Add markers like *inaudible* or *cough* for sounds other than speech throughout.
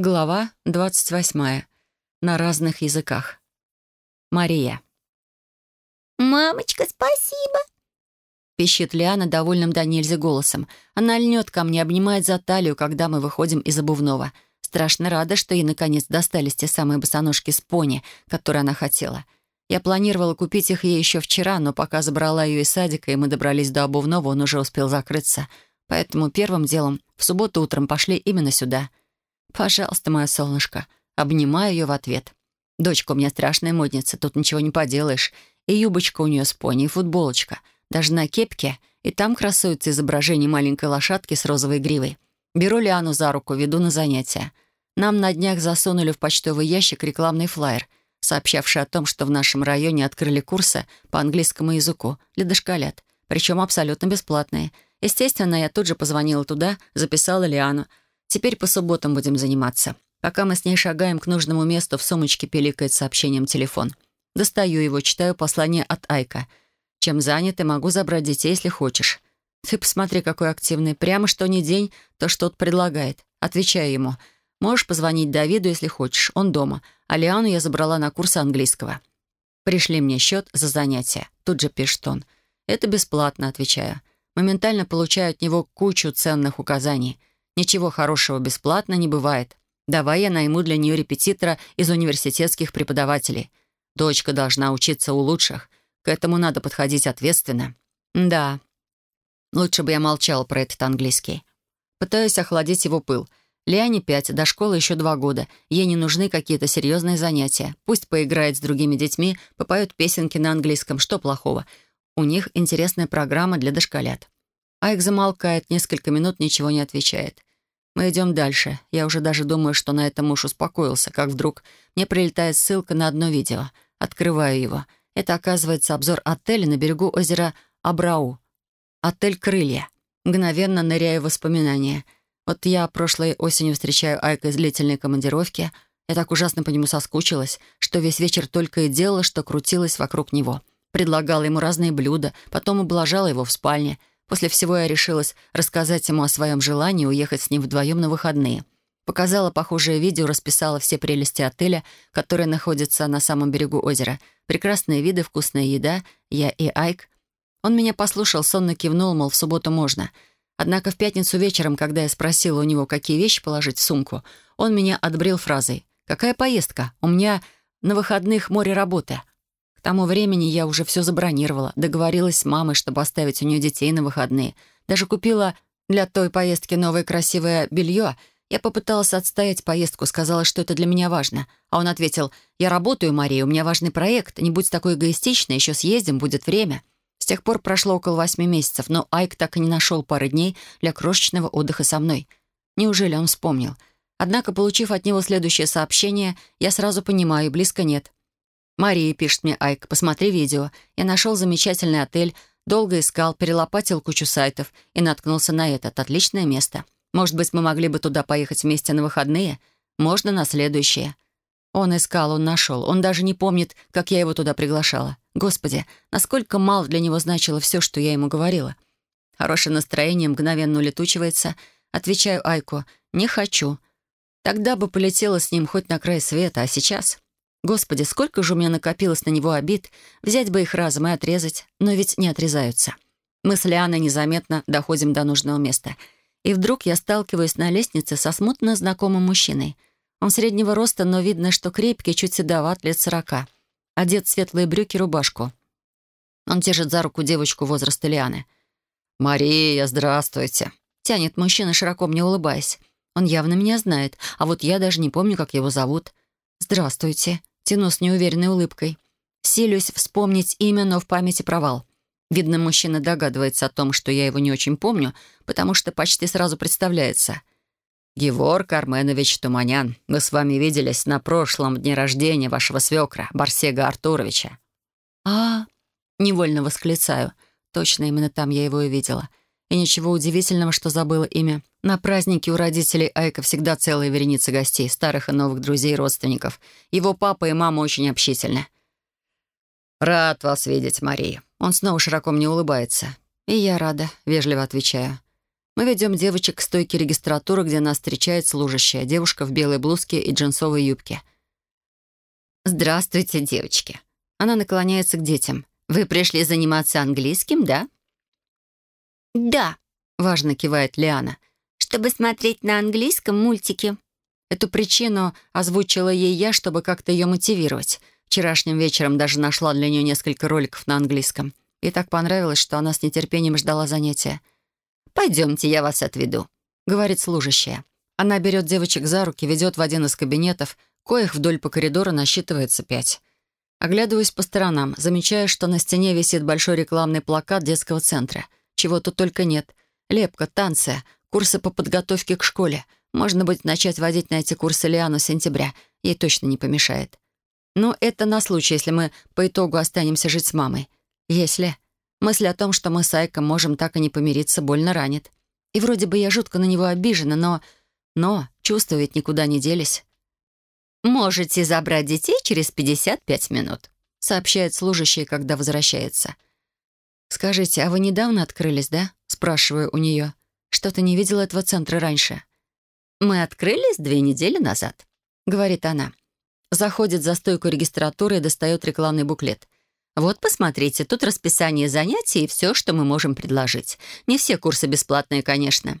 Глава 28. На разных языках. Мария. «Мамочка, спасибо!» Пищит Лиана довольным до нельзя голосом. Она льнет ко мне, обнимает за талию, когда мы выходим из обувного. Страшно рада, что ей наконец достались те самые босоножки с пони, которые она хотела. Я планировала купить их ей еще вчера, но пока забрала ее из садика, и мы добрались до обувного, он уже успел закрыться. Поэтому первым делом в субботу утром пошли именно сюда — «Пожалуйста, мое солнышко». Обнимаю ее в ответ. «Дочка у меня страшная модница, тут ничего не поделаешь. И юбочка у нее с пони, и футболочка. Даже на кепке, и там красуется изображение маленькой лошадки с розовой гривой. Беру Лиану за руку, веду на занятия. Нам на днях засунули в почтовый ящик рекламный флаер, сообщавший о том, что в нашем районе открыли курсы по английскому языку для дошколят, причем абсолютно бесплатные. Естественно, я тут же позвонила туда, записала Лиану, Теперь по субботам будем заниматься. Пока мы с ней шагаем к нужному месту, в сумочке пиликает сообщением телефон. Достаю его, читаю послание от Айка. Чем занят, и могу забрать детей, если хочешь. Ты посмотри, какой активный. Прямо что ни день, то что-то предлагает. Отвечаю ему. Можешь позвонить Давиду, если хочешь. Он дома. А Лиану я забрала на курсы английского. Пришли мне счет за занятия. Тут же пишет он. Это бесплатно, отвечаю. Моментально получаю от него кучу ценных указаний. Ничего хорошего бесплатно не бывает. Давай я найму для нее репетитора из университетских преподавателей. Дочка должна учиться у лучших. К этому надо подходить ответственно. Да. Лучше бы я молчал про этот английский. Пытаюсь охладить его пыл. Лиане пять, до школы еще два года. Ей не нужны какие-то серьезные занятия. Пусть поиграет с другими детьми, попоет песенки на английском. Что плохого? У них интересная программа для дошколят. Айк замолкает, несколько минут ничего не отвечает. Мы идем дальше. Я уже даже думаю, что на этом муж успокоился, как вдруг мне прилетает ссылка на одно видео. Открываю его. Это, оказывается, обзор отеля на берегу озера Абрау. Отель «Крылья». Мгновенно ныряю в воспоминания. Вот я прошлой осенью встречаю Айка из длительной командировки. Я так ужасно по нему соскучилась, что весь вечер только и делала, что крутилась вокруг него. Предлагала ему разные блюда, потом облажала его в спальне — После всего я решилась рассказать ему о своем желании уехать с ним вдвоем на выходные. Показала похожее видео, расписала все прелести отеля, который находится на самом берегу озера. Прекрасные виды, вкусная еда, я и Айк. Он меня послушал, сонно кивнул, мол, в субботу можно. Однако в пятницу вечером, когда я спросила у него, какие вещи положить в сумку, он меня отбрил фразой «Какая поездка? У меня на выходных море работы». Тому времени я уже все забронировала, договорилась с мамой, чтобы оставить у нее детей на выходные. Даже купила для той поездки новое красивое белье. Я попыталась отстоять поездку, сказала, что это для меня важно. А он ответил, «Я работаю, Мария, у меня важный проект. Не будь такой эгоистичной, еще съездим, будет время». С тех пор прошло около восьми месяцев, но Айк так и не нашел пары дней для крошечного отдыха со мной. Неужели он вспомнил? Однако, получив от него следующее сообщение, я сразу понимаю, близко нет. «Мария», — пишет мне Айк, — «посмотри видео. Я нашел замечательный отель, долго искал, перелопатил кучу сайтов и наткнулся на этот. Отличное место. Может быть, мы могли бы туда поехать вместе на выходные? Можно на следующее». Он искал, он нашел. Он даже не помнит, как я его туда приглашала. Господи, насколько мало для него значило все, что я ему говорила. Хорошее настроение мгновенно улетучивается. Отвечаю Айку, «Не хочу». Тогда бы полетела с ним хоть на край света, а сейчас... Господи, сколько же у меня накопилось на него обид, взять бы их разом и отрезать, но ведь не отрезаются. Мы с Лианой незаметно доходим до нужного места. И вдруг я сталкиваюсь на лестнице со смутно знакомым мужчиной. Он среднего роста, но видно, что крепкий, чуть седоват, лет сорока. Одет в светлые брюки, рубашку. Он держит за руку девочку возраста Лианы. «Мария, здравствуйте!» Тянет мужчина, широко мне улыбаясь. Он явно меня знает, а вот я даже не помню, как его зовут. «Здравствуйте», Тяну с неуверенной улыбкой. Силюсь вспомнить имя, но в памяти провал. Видно, мужчина догадывается о том, что я его не очень помню, потому что почти сразу представляется. «Гевор Карменович Туманян, мы с вами виделись на прошлом дне рождения вашего свекра, Барсега Артуровича». «А...» — невольно восклицаю. Точно именно там я его и видела. И ничего удивительного, что забыла имя. На празднике у родителей Айка всегда целая вереница гостей, старых и новых друзей и родственников. Его папа и мама очень общительны. «Рад вас видеть, Мария». Он снова широко мне улыбается. «И я рада», — вежливо отвечаю. Мы ведем девочек к стойке регистратуры, где нас встречает служащая, девушка в белой блузке и джинсовой юбке. «Здравствуйте, девочки». Она наклоняется к детям. «Вы пришли заниматься английским, да?» «Да», — важно кивает Лиана. «Чтобы смотреть на английском мультики». Эту причину озвучила ей я, чтобы как-то ее мотивировать. Вчерашним вечером даже нашла для нее несколько роликов на английском. И так понравилось, что она с нетерпением ждала занятия. «Пойдемте, я вас отведу», — говорит служащая. Она берет девочек за руки, ведет в один из кабинетов, коих вдоль по коридору насчитывается пять. Оглядываюсь по сторонам, замечаю, что на стене висит большой рекламный плакат детского центра. Чего тут только нет. Лепка, танцы, курсы по подготовке к школе. Можно будет начать водить на эти курсы Лиану с сентября. Ей точно не помешает. Но это на случай, если мы по итогу останемся жить с мамой. Если... Мысль о том, что мы с Айком можем так и не помириться, больно ранит. И вроде бы я жутко на него обижена, но... Но чувства ведь никуда не делись. «Можете забрать детей через 55 минут», — сообщает служащий, когда возвращается. «Скажите, а вы недавно открылись, да?» — спрашиваю у нее. «Что-то не видела этого центра раньше». «Мы открылись две недели назад», — говорит она. Заходит за стойку регистратуры и достает рекламный буклет. «Вот, посмотрите, тут расписание занятий и все, что мы можем предложить. Не все курсы бесплатные, конечно».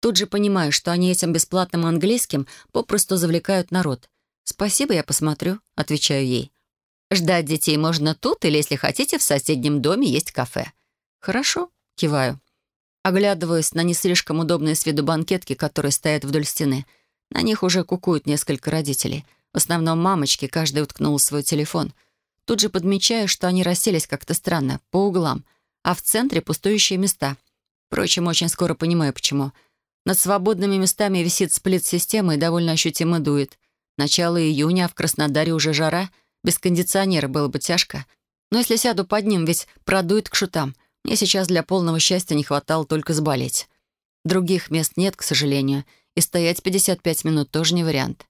Тут же понимаю, что они этим бесплатным английским попросту завлекают народ. «Спасибо, я посмотрю», — отвечаю ей. «Ждать детей можно тут, или, если хотите, в соседнем доме есть кафе». «Хорошо», — киваю. Оглядываюсь на не слишком удобные с виду банкетки, которые стоят вдоль стены. На них уже кукуют несколько родителей. В основном мамочки, каждый уткнул свой телефон. Тут же подмечаю, что они расселись как-то странно, по углам, а в центре пустующие места. Впрочем, очень скоро понимаю, почему. Над свободными местами висит сплит-система и довольно ощутимо дует. Начало июня, а в Краснодаре уже жара. Без кондиционера было бы тяжко. Но если сяду под ним, ведь продует к шутам. Мне сейчас для полного счастья не хватало только сболеть. Других мест нет, к сожалению, и стоять 55 минут тоже не вариант.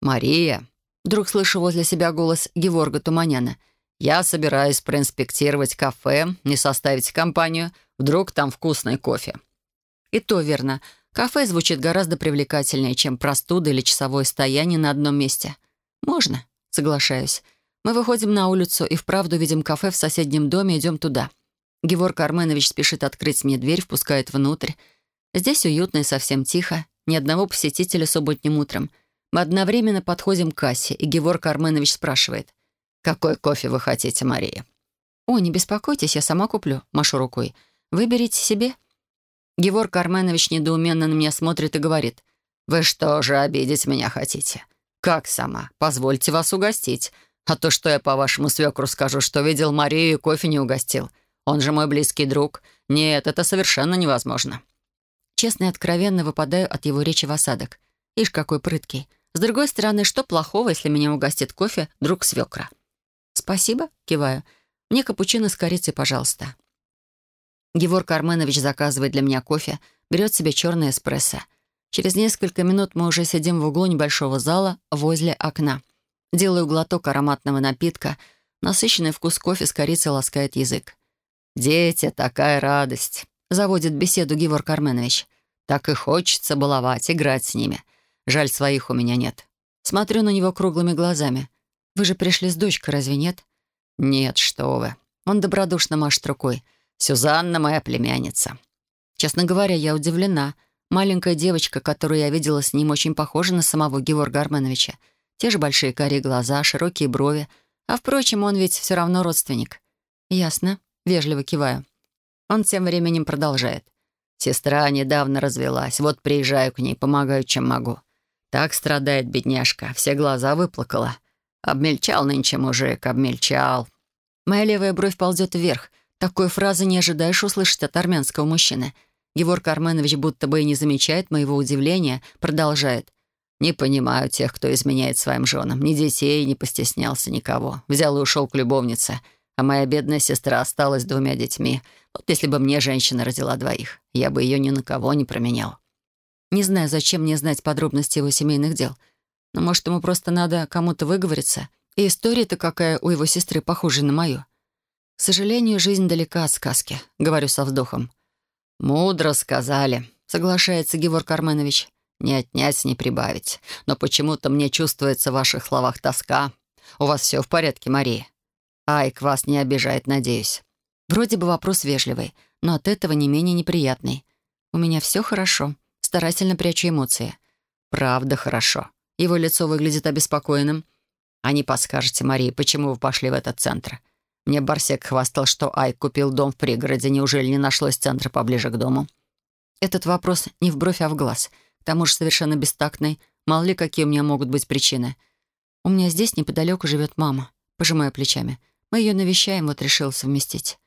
«Мария!» Вдруг слышу возле себя голос Геворга Туманяна. «Я собираюсь проинспектировать кафе, не составить компанию. Вдруг там вкусный кофе». И то верно. Кафе звучит гораздо привлекательнее, чем простуда или часовое стояние на одном месте. Можно, соглашаюсь. Мы выходим на улицу и вправду видим кафе в соседнем доме, идем туда. Геворг Арменович спешит открыть мне дверь, впускает внутрь. Здесь уютно и совсем тихо. Ни одного посетителя субботним утром. Мы одновременно подходим к кассе, и Геворг Арменович спрашивает. «Какой кофе вы хотите, Мария?» «О, не беспокойтесь, я сама куплю», — машу рукой. «Выберите себе». Геворг Карменович недоуменно на меня смотрит и говорит. «Вы что же, обидеть меня хотите? Как сама? Позвольте вас угостить. А то, что я по вашему свекру скажу, что видел Марию и кофе не угостил. Он же мой близкий друг. Нет, это совершенно невозможно». Честно и откровенно выпадаю от его речи в осадок. Ишь, какой прыткий. С другой стороны, что плохого, если меня угостит кофе друг свекра? «Спасибо», — киваю. «Мне капучино с корицей, пожалуйста». Геворг Арменович заказывает для меня кофе, берет себе черный эспрессо. Через несколько минут мы уже сидим в углу небольшого зала возле окна. Делаю глоток ароматного напитка. Насыщенный вкус кофе с корицей ласкает язык. «Дети, такая радость!» — заводит беседу Геворг Арменович. «Так и хочется баловать, играть с ними. Жаль, своих у меня нет». Смотрю на него круглыми глазами. «Вы же пришли с дочкой, разве нет?» «Нет, что вы». Он добродушно машет рукой. Сюзанна моя племянница». Честно говоря, я удивлена. Маленькая девочка, которую я видела с ним, очень похожа на самого Георга Арменовича. Те же большие карие глаза, широкие брови. А, впрочем, он ведь все равно родственник. «Ясно», — вежливо киваю. Он тем временем продолжает. «Сестра недавно развелась. Вот приезжаю к ней, помогаю, чем могу. Так страдает бедняжка, все глаза выплакала. Обмельчал нынче мужик, обмельчал». Моя левая бровь ползет вверх — такой фразы не ожидаешь услышать от армянского мужчины. Геворг Арменович будто бы и не замечает моего удивления, продолжает. «Не понимаю тех, кто изменяет своим женам. Ни детей, не постеснялся никого. Взял и ушел к любовнице. А моя бедная сестра осталась с двумя детьми. Вот если бы мне женщина родила двоих, я бы ее ни на кого не променял». Не знаю, зачем мне знать подробности его семейных дел. Но, может, ему просто надо кому-то выговориться. И история-то какая у его сестры похожа на мою. К сожалению, жизнь далека от сказки, говорю со вздохом. «Мудро сказали», — соглашается Геворг Арменович. «Не отнять, не прибавить. Но почему-то мне чувствуется в ваших словах тоска. У вас все в порядке, Мария? Айк вас не обижает, надеюсь». Вроде бы вопрос вежливый, но от этого не менее неприятный. «У меня все хорошо». Старательно прячу эмоции. «Правда хорошо». Его лицо выглядит обеспокоенным. «А не подскажете, Марии, почему вы пошли в этот центр?» Мне Барсек хвастал, что Айк купил дом в пригороде. Неужели не нашлось центра поближе к дому? Этот вопрос не в бровь, а в глаз. К тому же совершенно бестактный. Мало ли, какие у меня могут быть причины. У меня здесь неподалеку живет мама. Пожимаю плечами. Мы ее навещаем, вот решил совместить.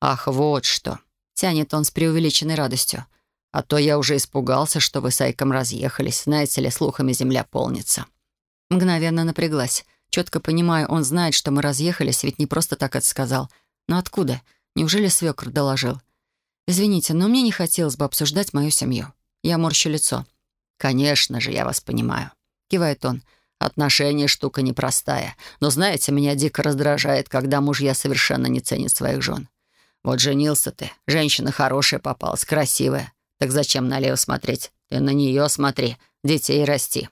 «Ах, вот что!» — тянет он с преувеличенной радостью. «А то я уже испугался, что вы с Айком разъехались. Знаете ли, слухами земля полнится». Мгновенно напряглась. Четко понимаю, он знает, что мы разъехались, ведь не просто так это сказал. Но откуда? Неужели свекр доложил? Извините, но мне не хотелось бы обсуждать мою семью. Я морщу лицо. «Конечно же, я вас понимаю», — кивает он. «Отношения — штука непростая. Но, знаете, меня дико раздражает, когда мужья совершенно не ценят своих жен. Вот женился ты, женщина хорошая попалась, красивая. Так зачем налево смотреть? Ты на нее смотри, детей расти».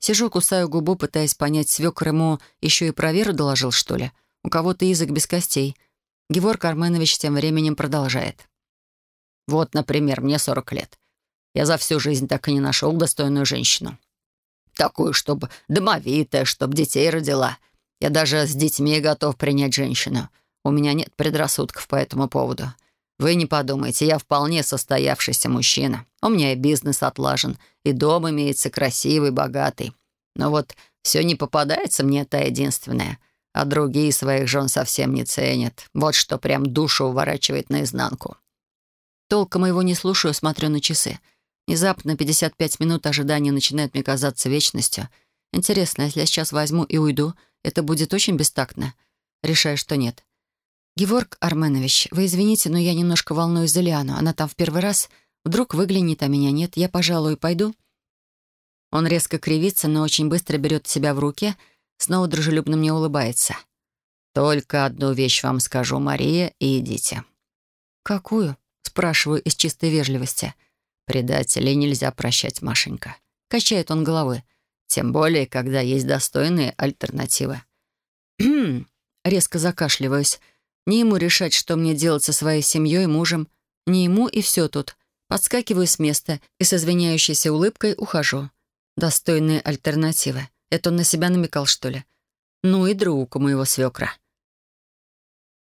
Сижу, кусаю губу, пытаясь понять, свекр ему еще и про Веру доложил, что ли? У кого-то язык без костей. Геворг Арменович тем временем продолжает. «Вот, например, мне 40 лет. Я за всю жизнь так и не нашел достойную женщину. Такую, чтобы домовитая, чтобы детей родила. Я даже с детьми готов принять женщину. У меня нет предрассудков по этому поводу. Вы не подумайте, я вполне состоявшийся мужчина. У меня и бизнес отлажен, и дом имеется красивый, богатый. Но вот все не попадается мне та единственная, а другие своих жен совсем не ценят. Вот что прям душу уворачивает наизнанку. Толком его не слушаю, смотрю на часы. Внезапно 55 минут ожидания начинают мне казаться вечностью. Интересно, если я сейчас возьму и уйду, это будет очень бестактно. Решаю, что нет. «Геворг Арменович, вы извините, но я немножко волнуюсь за Лиану. Она там в первый раз. Вдруг выглянет, а меня нет. Я, пожалуй, пойду». Он резко кривится, но очень быстро берет себя в руки, снова дружелюбно мне улыбается. «Только одну вещь вам скажу, Мария, и идите». «Какую?» — спрашиваю из чистой вежливости. «Предателей нельзя прощать, Машенька». Качает он головой. «Тем более, когда есть достойные альтернативы». *clears throat* резко закашливаюсь. Не ему решать, что мне делать со своей семьей и мужем. Не ему и все тут. Подскакиваю с места и с извиняющейся улыбкой ухожу. Достойные альтернативы. Это он на себя намекал, что ли? Ну и друг у моего свекра.